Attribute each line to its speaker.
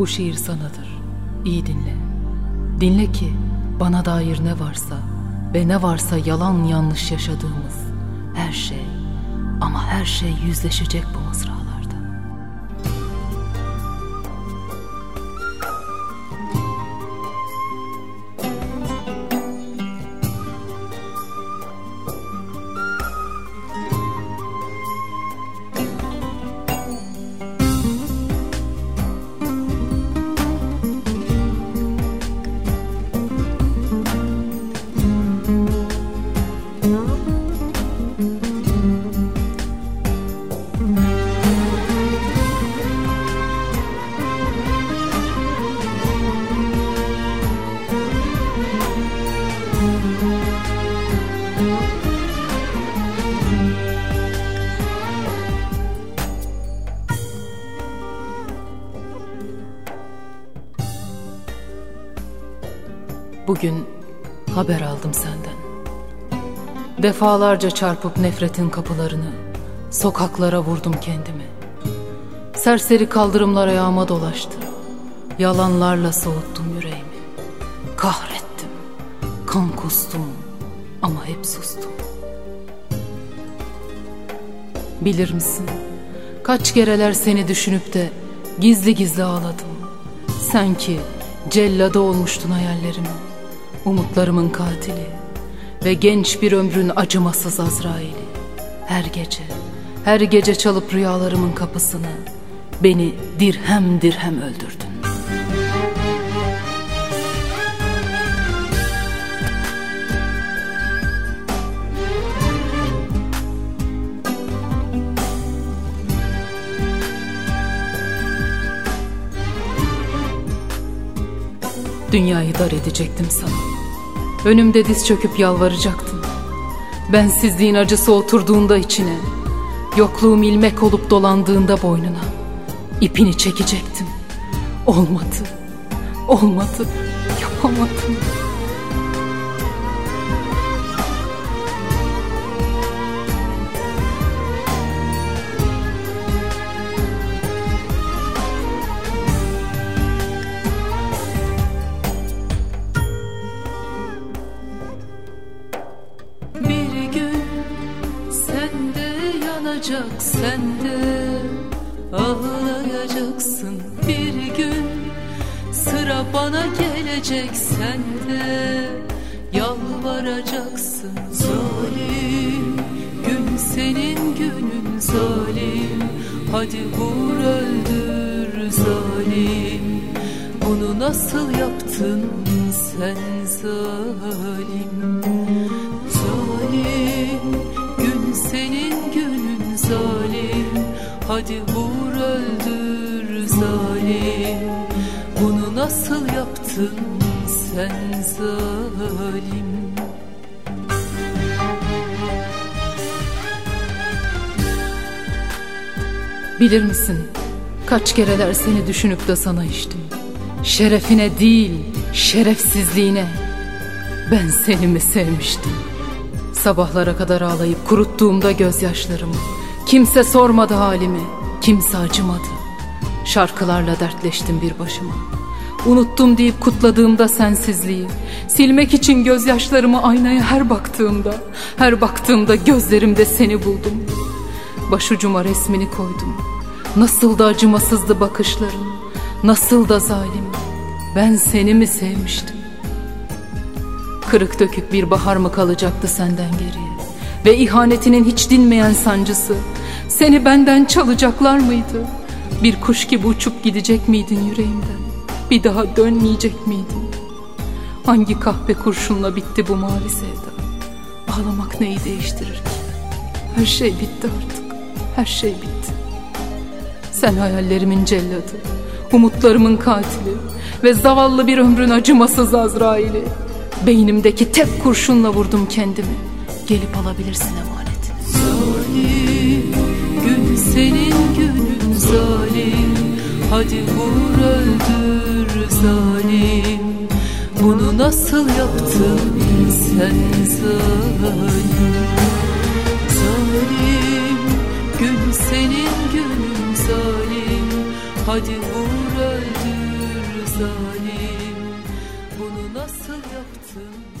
Speaker 1: Bu şiir sanadır. İyi dinle. Dinle ki bana dair ne varsa ve ne varsa yalan yanlış yaşadığımız her şey ama her şey yüzleşecek bu mızrağı. Bugün haber aldım senden. Defalarca çarpıp nefretin kapılarını, sokaklara vurdum kendimi. Serseri kaldırımlar ayağıma dolaştı. Yalanlarla soğuttum yüreğimi. Kahrettim, kan kustum ama hep sustum. Bilir misin, kaç kereler seni düşünüp de gizli gizli ağladım. Sen ki cellada olmuştun hayallerimin umutlarımın katili ve genç bir ömrün acımasız Azrail'i. Her gece, her gece çalıp rüyalarımın kapısını beni dirhem dirhem öldürdün. Dünyayı dar edecektim sana. Önümde diz çöküp yalvaracaktın. Bensizliğin acısı oturduğunda içine, yokluğum ilmek olup dolandığında boynuna, ipini çekecektim. Olmadı, olmadı, yapamadım.
Speaker 2: Olacak sende Ağlayacaksın bir gün. Sıra bana gelecek sende Yalvaracaksın zalim. Gün senin günün zalim. Hadi vur öldür zalim. Bunu nasıl yaptın sen zalim Hadi vur öldür zalim. Bunu nasıl yaptın sen zalim?
Speaker 1: Bilir misin kaç kereler seni düşünüp de sana içtim. Şerefine değil şerefsizliğine. Ben seni mi sevmiştim? Sabahlara kadar ağlayıp kuruttuğumda gözyaşlarımı Kimse sormadı halimi, kimse acımadı. Şarkılarla dertleştim bir başıma. Unuttum deyip kutladığımda sensizliği, silmek için gözyaşlarımı aynaya her baktığımda, her baktığımda gözlerimde seni buldum. Başucuma resmini koydum. Nasıl da acımasızdı bakışların, nasıl da zalim. Ben seni mi sevmiştim? Kırık dökük bir bahar mı kalacaktı senden geriye? Ve ihanetinin hiç dinmeyen sancısı Seni benden çalacaklar mıydı? Bir kuş gibi uçup gidecek miydin yüreğimden? Bir daha dönmeyecek miydin? Hangi kahpe kurşunla bitti bu mavi sevda? Ağlamak neyi değiştirir ki? Her şey bitti artık. Her şey bitti. Sen hayallerimin celladı, umutlarımın katili ve zavallı bir ömrün acımasız Azrail'i. Beynimdeki tek kurşunla vurdum kendimi. Gelip alabilirsin emanet.
Speaker 2: Zalim, gün senin günün zalim. Hadi vur öldür zalim. Bunu nasıl yaptın sen zalim? Zalim, gün senin günün zalim. Hadi vur öldür zalim Bunu nasıl yaptın